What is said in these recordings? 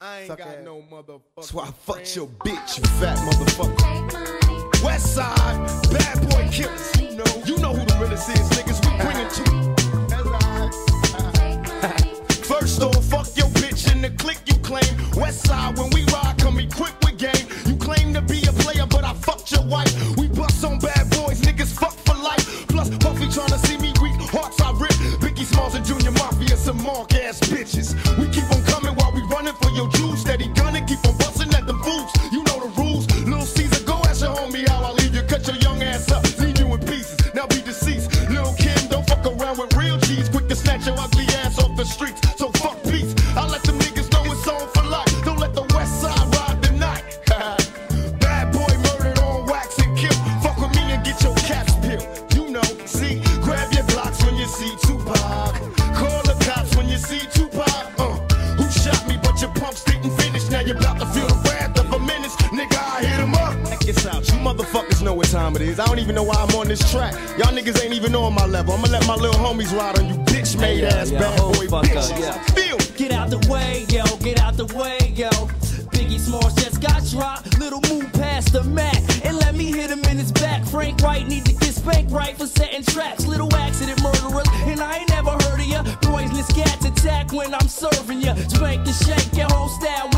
I ain't Suck got ass. no motherfucker. That's why I fucked your bitch, you fat motherfucker. West side, bad boy killers. You know, you know who the realest is, niggas. We bring it to you. First off, fuck your bitch in the click you claim. West side, when we ride, come equipped with game. You claim to be a player, but I fucked your wife. We bust on bad boys, niggas fuck for life. Plus, Puffy tryna see me weak, hearts I rip. Biggie Smalls and Junior Mafia, some mark ass bitches. We keep on Quick to time it is. I don't even know why I'm on this track. Y'all niggas ain't even on my level. I'ma let my little homies ride on you bitch made ass yeah, bad hold boy fuck bitches. up, yeah. Feel Get out the way, yo, get out the way, yo. Biggie Smalls just got dropped. Little move past the Mac and let me hit him in his back. Frank White need to get spanked right for setting traps. Little accident murderers, and I ain't never heard of ya. Poisonous cats attack when I'm serving ya. Spank the shake, your whole style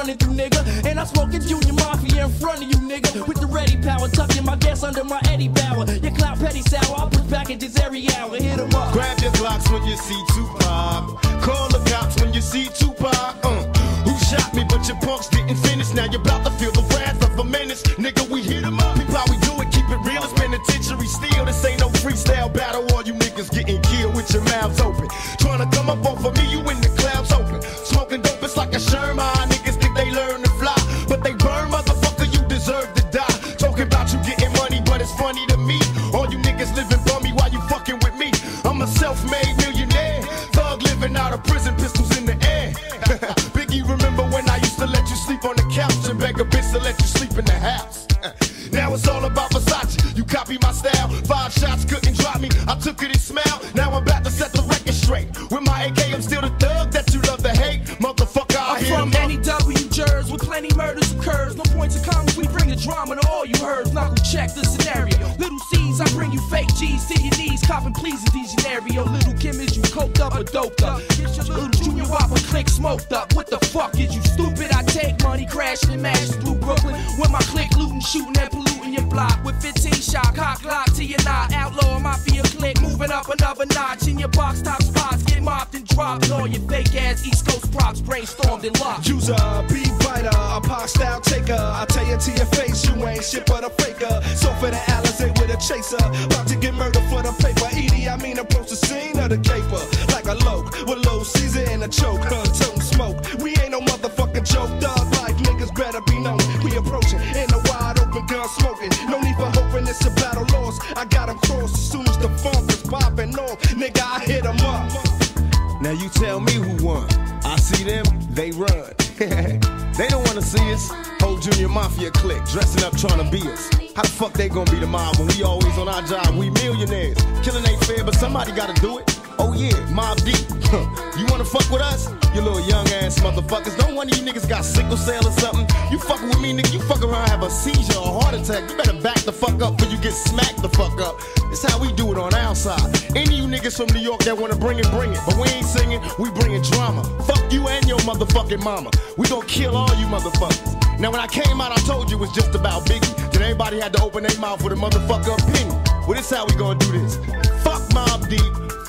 running through, nigga. And I'm smoking Junior Mafia in front of you, nigga. With the ready power, tucking my gas under my Eddie Bauer. Your clout petty sour, I'll push packages every hour. Hit 'em up. Grab your Glocks when you see Tupac. Call the cops when you see Tupac. Uh, who shot me? But your punks didn't finish. Now you're about to feel the wrath of a menace. Nigga, we hit 'em up. Peep how we do it. Keep it real. It's penitentiary steel. This ain't no freestyle battle. All you niggas getting killed with your mouths open. Trying to come up off of me, you in the murders occurs. No points of comments, we bring the drama to all you heard. Knuckle check the scenario. Little C's, I bring you fake G's to your knees. Copping please these scenario. Little Kim, is you coked up or doped up? Little Junior Whopper click smoked up. What the fuck is you stupid? I take money crashing and mashing through Brooklyn. With my click looting, shooting and polluting your block. With 15 shot, cock lock to your knot. Outlaw mafia click, moving up another notch. In your box top spots, get mopped and dropped. All your fake ass East Coast props brainstormed and locked. User, be writer, a pop style taker. I tell you to your face, you ain't shit but a faker. So for the Alizé with a chaser, about to get murdered for the paper. Edie, I mean approach the scene of the caper like a loke with low Caesar and a choke. Huh, smoke. We ain't no motherfucking joke. Thug life niggas better be known. Smoking. No need for hoping it's a battle lost. I got got 'em crossed as soon as the funk is popping off. Nigga, I hit hit 'em up. Now you tell me who won. I see them, they run. they don't wanna see us. Whole junior mafia clique dressing up trying to be us. How the fuck they gonna be the mob when we always on our job? We millionaires. Killing ain't fair, but somebody gotta do it. Oh yeah, Mobb Deep. you wanna fuck with us? You little young ass motherfuckers. Don't one of you niggas got sickle cell or something. You fucking with me, nigga. You fuck around, have a seizure or a heart attack. You better back the fuck up before you get smacked the fuck up. It's how we do it on our side. Any you niggas from New York that wanna bring it, bring it. But we ain't singing, we bringing drama. Fuck you and your motherfucking mama. We gonna kill all you motherfuckers. Now when I came out, I told you it was just about Biggie. Then everybody had to open their mouth with a motherfucker opinion. Well, this how we gonna do this. Fuck Mobb Deep,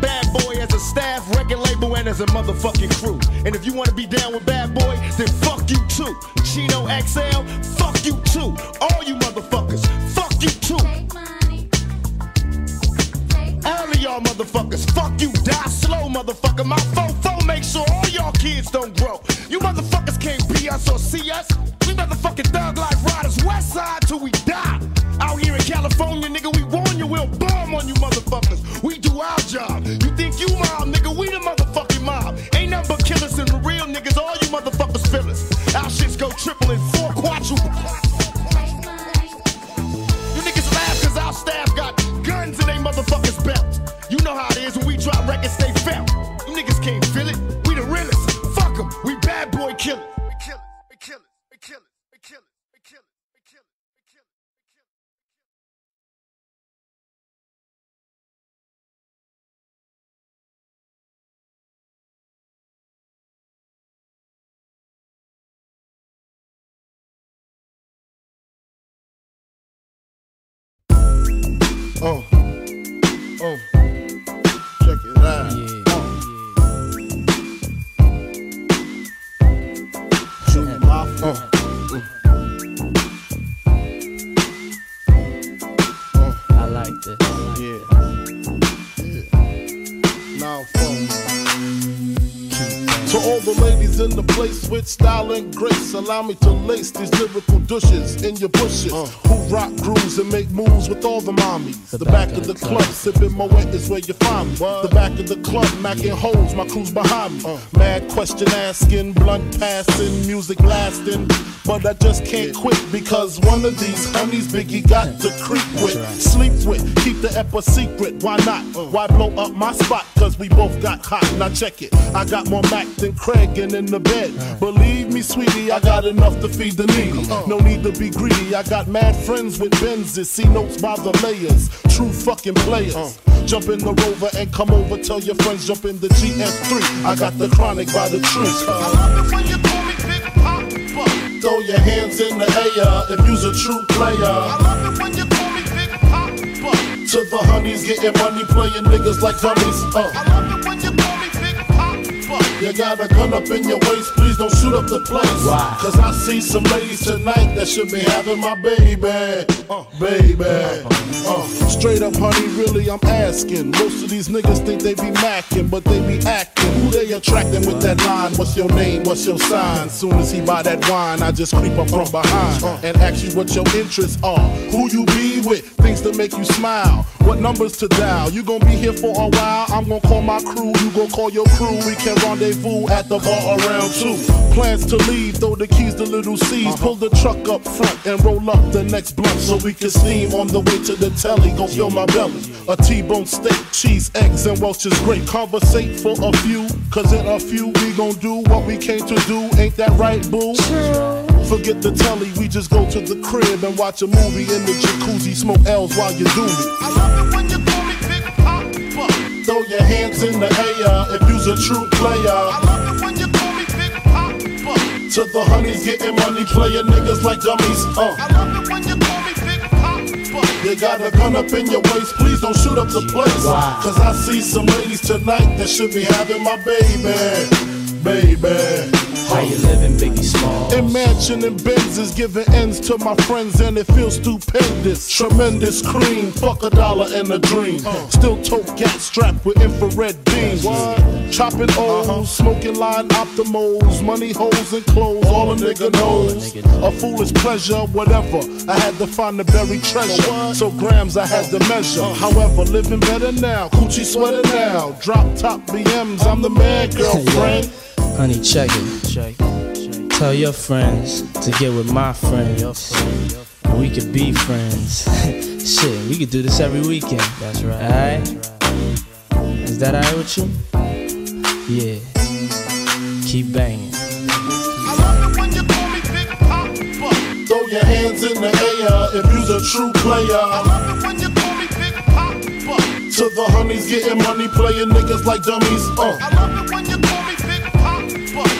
Bad Boy as a staff, record label, and as a motherfucking crew. And if you wanna be down with Bad Boy, then fuck you too. Chino XL, fuck you too. All you motherfuckers, fuck you too. All of y'all motherfuckers, fuck you, die slow, motherfucker. My fofo make sure all y'all kids don't grow. You motherfuckers can't be us or see us. We motherfucking thug life riders, west side till we die. Out here in California, nigga, we warn you, we'll bomb on you motherfuckers. We do our job. And four quadruple. Uh, uh, the in the place with style and grace, allow me to lace these lyrical douches in your bushes. Uh. Who rock grooves and make moves with all the mommies. The, back, of the club, sipping Moet is where you find me. The back of the club, macking holes, my crew's behind me. Uh. Mad question asking, blunt passing, music blasting. But I just can't quit because one of these honeys Biggie got to creep with, sleep with, keep the ep a secret. Why not? Uh. Why blow up my spot? Cause we both got hot. Now check it. I got more Mac than Craig and in the bed. Believe me, sweetie, I got enough to feed the needy. No need to be greedy. I got mad friends with Benzes. See notes by the layers. True fucking players. Jump in the rover and come over. Tell your friends jump in the GS3. I got the chronic by the tree. I love it when you call me Big Papa. Throw your hands in the air if you's a true player. I love it when you call me Big Papa. To the honeys getting money, playing niggas like dummies. Uh. I love it when you You got a gun up in your waist, please don't shoot up the place. Why? Cause I see some ladies tonight that should be having my baby. Uh, baby. Uh, straight up, honey, really, I'm asking. Most of these niggas think they be macking, but they be acting. Who they attracting with that line? What's your name? What's your sign? Soon as he buy that wine, I just creep up from behind and ask you what your interests are. Who you be with? Things to make you smile. What numbers to dial? You gon' be here for a while. I'm gon' call my crew. You gon' call your crew. We can rendezvous at the bar around two. Plans to leave, throw the keys to little C's. Uh-huh. Pull the truck up front and roll up the next blunt so we can steam on the way to the telly. Gon' fill my belly. A T-bone steak, cheese, eggs, and Welch's grape. Conversate for a few, cause in a few we gon' do what we came to do. Ain't that right, boo? Forget the telly, we just go to the crib and watch a movie in the jacuzzi. Smoke L's while you do me. I love it when you call me Big Papa. Throw your hands in the air if you's a true player. I love it when you call me Big Papa. To the honeys getting money, playing niggas like dummies. Uh. I love it when you call me Big Papa. You got a gun up in your waist, please don't shoot up the place. Cause I see some ladies tonight that should be having my baby. Baby. How you living, Biggie Smalls? Imagine and Benzes giving ends to my friends and it feels stupendous. Tremendous cream, fuck a dollar and a dream. Uh. Still tote gas strapped with infrared beams. Chopping uh-huh. O's, smoking line optimals, money holes and clothes, oh, all a nigga knows. A foolish pleasure, whatever. I had to find the buried treasure. So grams I had to measure. Uh. However, living better now, coochie sweater now. Drop top BMs, I'm the man, girlfriend. Honey, check it. Check it. Tell your friends to get with my friends. And we could be friends. Shit, we could do this every weekend. That's right. Alright? Is that alright with you? Yeah. Keep banging. I love it when you call me Big Papa. Throw your hands in the air if you's a true player. I love it when you call me Big Papa. To the honeys getting money, playing niggas like dummies. Uh.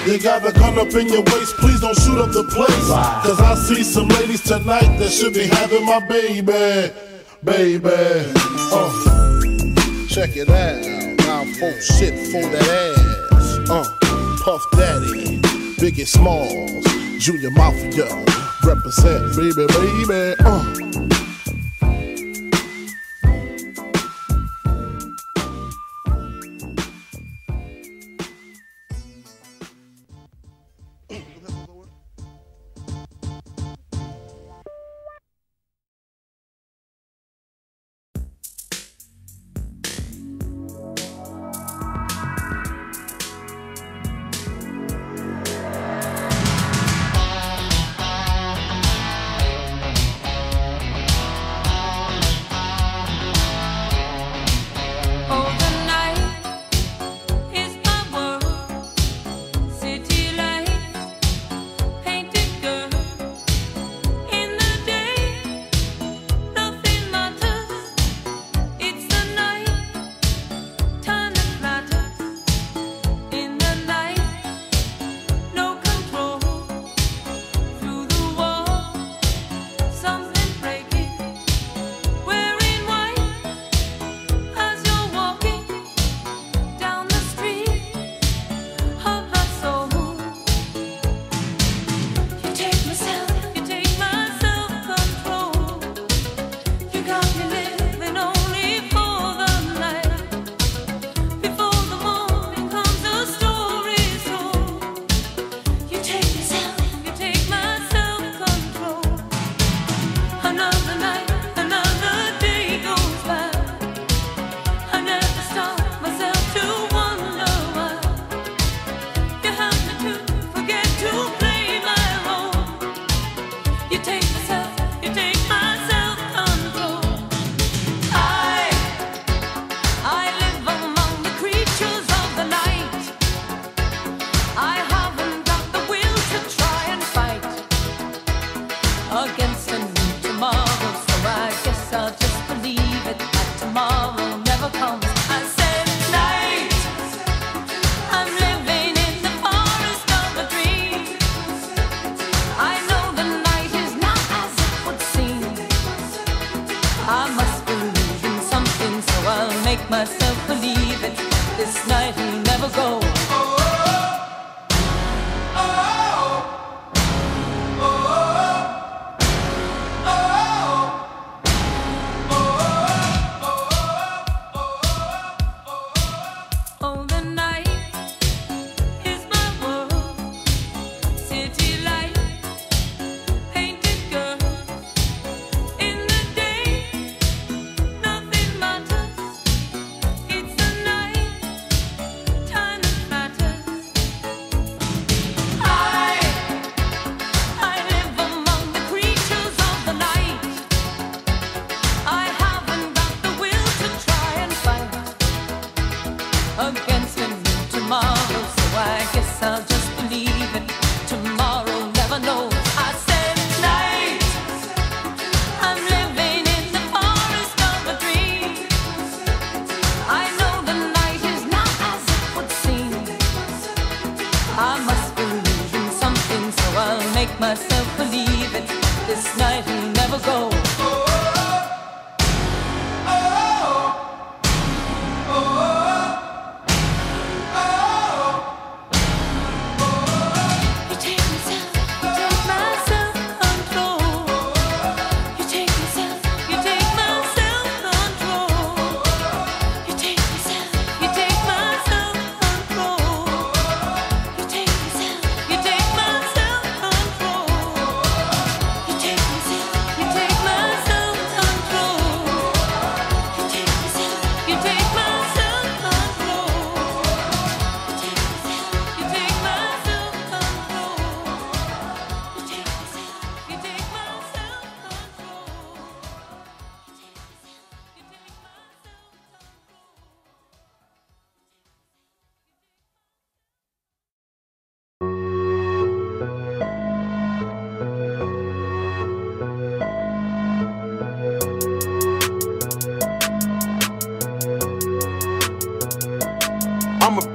You got a gun up in your waist, please don't shoot up the place. Cause I see some ladies tonight that should be having my baby. Baby. Uh. Check it out. Now, folk shit for that ass. Uh. Puff Daddy, Biggie Smalls, Junior Mafia. Represent, baby, baby. Uh.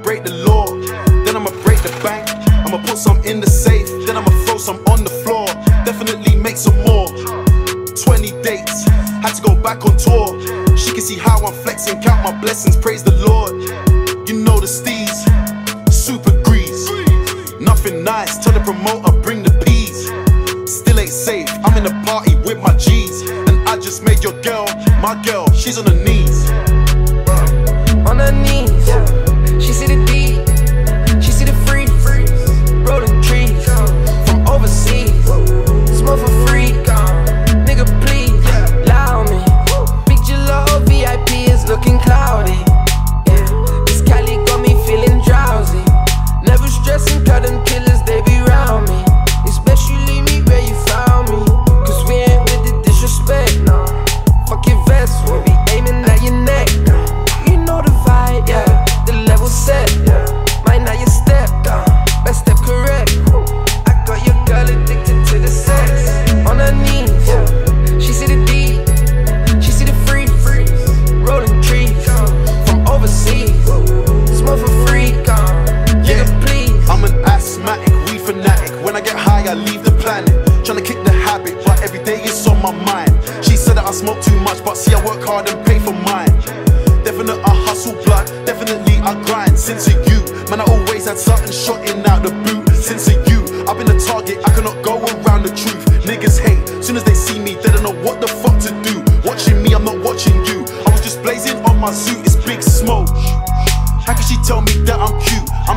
break the law. Then I'ma break the bank. I'ma put some in the safe. Then I'ma throw some on the floor. Definitely make some more. 20 dates. Had to go back on tour. She can see how I'm flexing. Count my blessings. Praise the Lord. You know the steeds, Super grease. Nothing nice. Tell the promoter, bring the peas. Still ain't safe. I'm in a party with my G's. And I just made your girl, my girl. She's on her knees.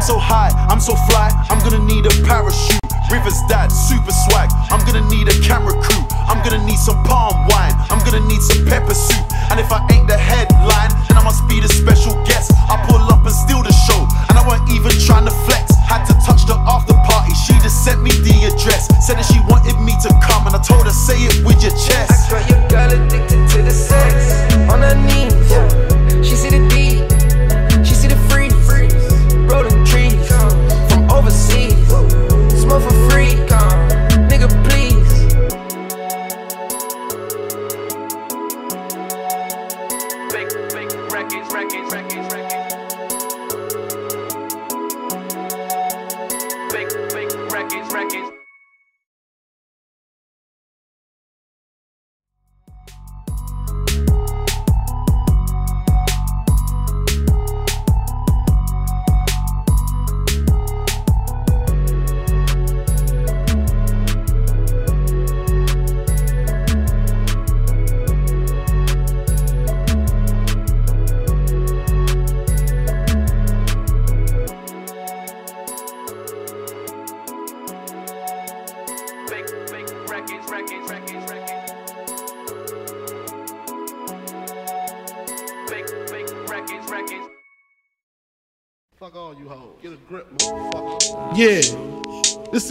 so high, I'm so fly, I'm gonna need a parachute. Rivers died, super swag. I'm gonna need a camera crew. I'm gonna need some palm wine. I'm gonna need some pepper soup. And if I ain't the headline, then I must be the special guest. I pull up and steal the show. And I weren't even trying to flex. Had to touch the after party. She just sent me the address. Said that she wanted me to come. And I told her, say it with your chest. I got your girl addicted to the sex.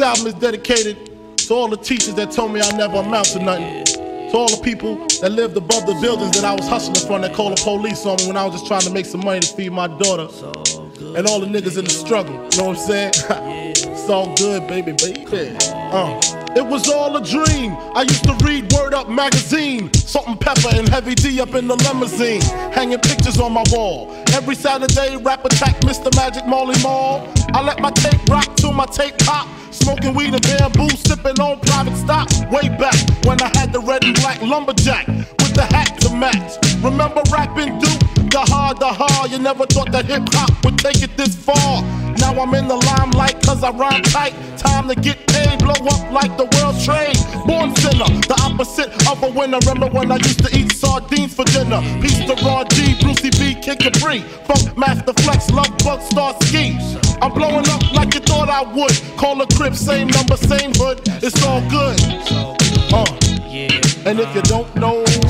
Album is dedicated to all the teachers that told me I never amount to nothing. To all the people that lived above the buildings that I was hustling from that called the police on me when I was just trying to make some money to feed my daughter. And all the niggas in the struggle. You know what I'm saying? it's all good, baby, baby. Uh. It was all a dream. I used to read Word Up magazine, Salt and Pepa and Heavy D up in the limousine, hanging pictures on my wall. Every Saturday, rap attack, Mr. Magic Marley Marl. I let my tape rock till my tape pop. Smoking weed and bamboo, sipping on private stock. Way back when I had the red and black lumberjack the hat to match. Remember rapping Duke? The hard, the hard. You never thought that hip hop would take it this far. Now I'm in the limelight cause I rhyme tight. Time to get paid, blow up like the world trade. Born sinner, the opposite of a winner. Remember when I used to eat sardines for dinner? Peace to Ron G, Brucey B, Kid Capri. Funk Master Flex, Love Bug, Starski. I'm blowing up like you thought I would. Call a crib, same number, same hood. It's all good. Uh. And if you don't know,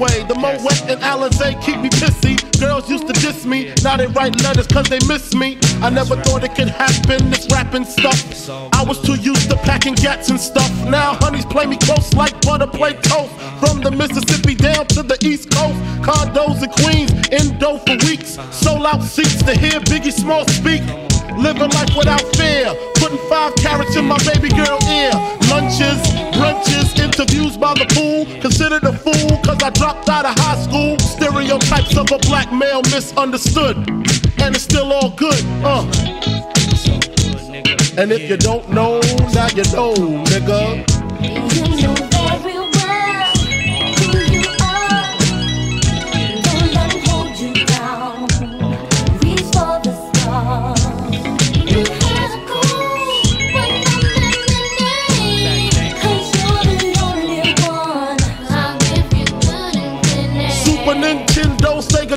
way. The Moet and Alizé keep me pissy. Girls used to diss me, now they write letters cause they miss me. I never thought it could happen, this rapping stuff. I was too used to packing gats and stuff. Now honeys play me close like butter play toast. From the Mississippi down to the East Coast. Condos in Queens, in dough for weeks. Sold out seats to hear Biggie Small speak. Living life without fear. Putting five carats in my baby girl ear. Lunches, brunches, interviews by the pool. I dropped out of high school. Stereotypes of a black male misunderstood. And it's still all good, uh. And if you don't know, now you know, nigga. Super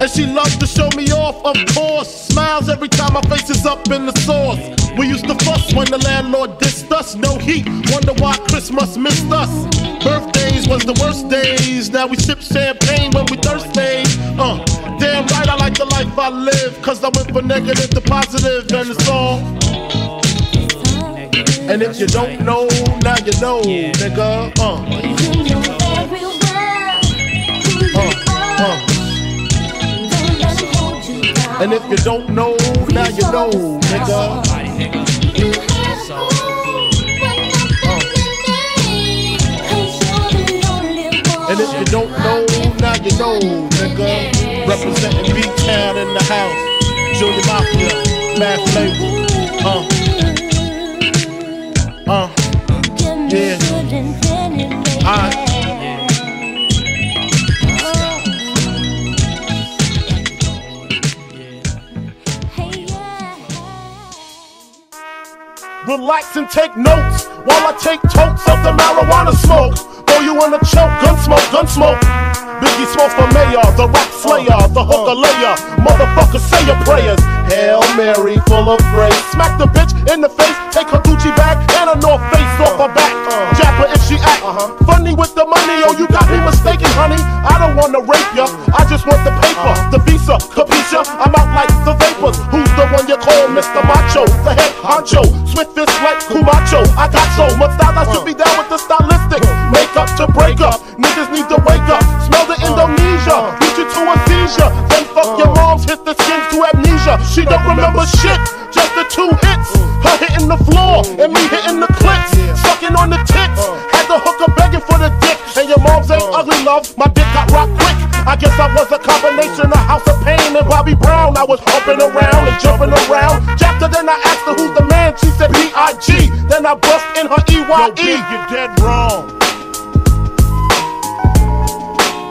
And she loves to show me off, of course. Smiles every time my face is up in the sauce. We used to fuss when the landlord dissed us. No heat, wonder why Christmas missed us. Birthdays was the worst days. Now we sip champagne when we thirsty. Uh, damn right, I like the life I live. Cause I went from negative to positive, and it's all. And if you don't know, now you know, nigga. Uh, uh, uh. And if you don't know, now you know, nigga. And if you don't know, now you know, nigga. Representing B-Town in the house. Junior Mafia, Mad Flavor. Uh. Uh. Relax and take notes while I take totes of the marijuana smoke. Throw you in a choke, gun smoke, gun smoke. Biggie Smalls for mayor, the rap slayer, the hooker layer. Motherfucker, say your prayers. Hail Mary, full of grace. Smack the bitch in the face, take her Gucci bag and a North Face off her back. Uh-huh. Jab her if she act uh-huh. funny with the money. Oh, you got me mistaken, honey. I don't wanna rape ya, I just want the paper, uh-huh. the visa, capisha. I'm out like the vapors. Who's the one you call Mr. Macho? The head honcho, swiftest like Camacho. I got so much style, I should be down with the stylistic. Make up to break up, niggas need to wake up. Smell the Indonesia, beat you to a seizure. Then fuck your she don't remember shit, just the two hits. Her hitting the floor and me hitting the clips. Sucking on the tits, had the hooker begging for the dick. And your mom's ain't ugly, love. My dick got rock quick. I guess I was a combination of House of Pain and Bobby Brown. I was hopping around and jumping around. Chapter, then I asked her who's the man. She said B.I.G. Then I bust in her E.Y.E. Yo, B, you're dead wrong.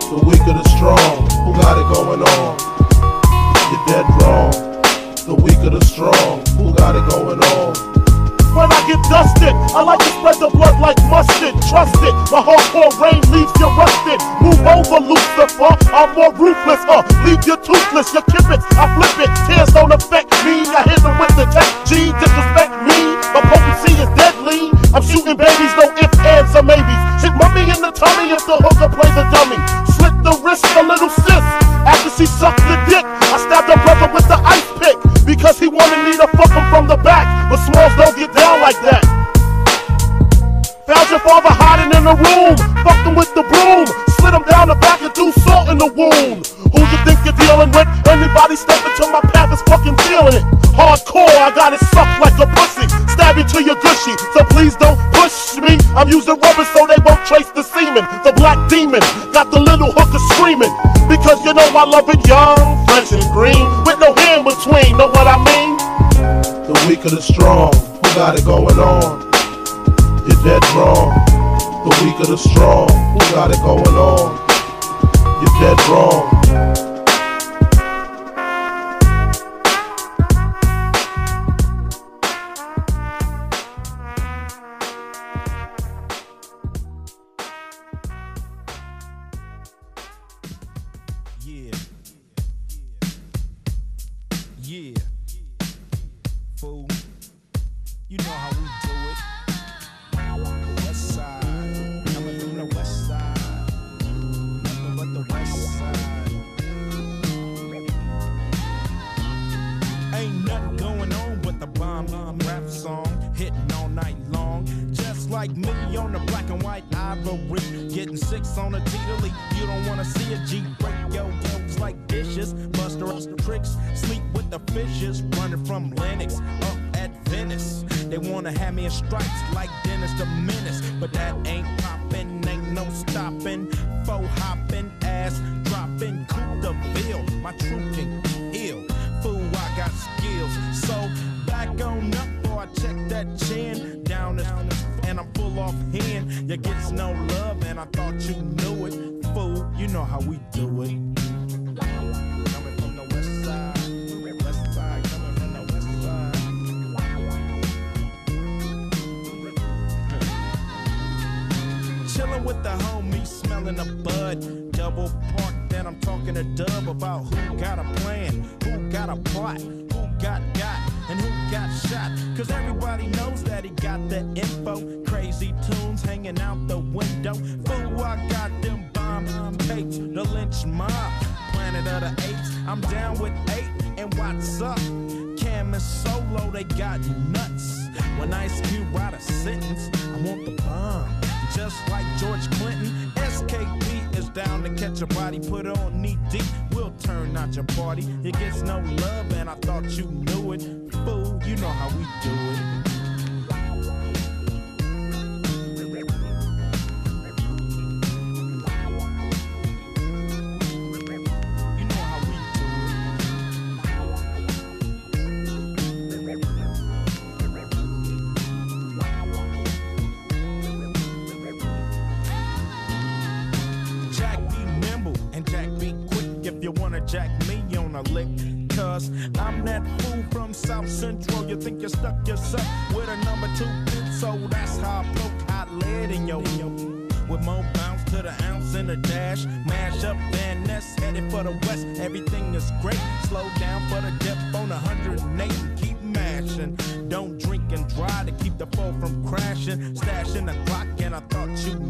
The weak are the strong. Who got it going on? You're dead wrong. Of the strong, who got it going on? When I get dusted, I like to spread the blood like mustard. Trust it, my hardcore rain leaves you rusted. Move over, Lucifer. I'm more ruthless, uh. Leave you toothless, you kip it, I flip it. Tears don't affect me. I hit them with the tech G. Disrespect me, my potency is deadly. I'm shooting babies, no ifs, ands, or maybes. Hit mummy in the tummy if the hooker rubber so they won't trace the semen. The black demon got the little hooker screaming. Because you know I love it young, fresh and green. With no hand between, know what I mean? The weak of the strong, who got it going on? You're dead wrong. The weak of the strong, who got it going on? You're dead wrong. Like me on the black and white ivory. Getting six on a Tita You don't wanna see a G break yo yo like dishes. Buster us the tricks. Sleep with the fishes. Running from Lennox up at Venice. They wanna have me in stripes like Dennis the Menace. But that ain't poppin', ain't no stopping. Faux hopping, ass dropping, coup the bill. My truth can heal. Fool, I got skills. So back on up, boy, check that chin. Down this, and I'm full. You gets no love, and I thought you knew it. Fool, you know how we do it. Chillin' with the homies, smelling a bud. Double park, then I'm talking to Dub about who got a plan, who got a plot, who got got, and who got shot. Cause everybody knows that he got the info. Crazy tunes hanging out the window. Fool, I got them bomb tapes, the Lench Mob, planet of the apes. I'm down with eight, and what's up? Kam and Solo, they got nuts. When Ice Cube write a sentence, I want the bomb. Just like George Clinton, SKP is down to catch a body, put on knee deep. We'll turn out your party. It gets no love, and I thought you knew it. Fool, you know how we do it. Jack me on a lick. Cause I'm that fool from South Central. You think you stuck yourself with a number two pin, so that's how I poke hot lead in your yo. With more bounce to the ounce in the dash. Mash up Van Ness, headed for the west. Everything is great. Slow down for the dip on 108 and keep Don't drink and drive to keep the foe from crashing. Stashing the clock, and I thought you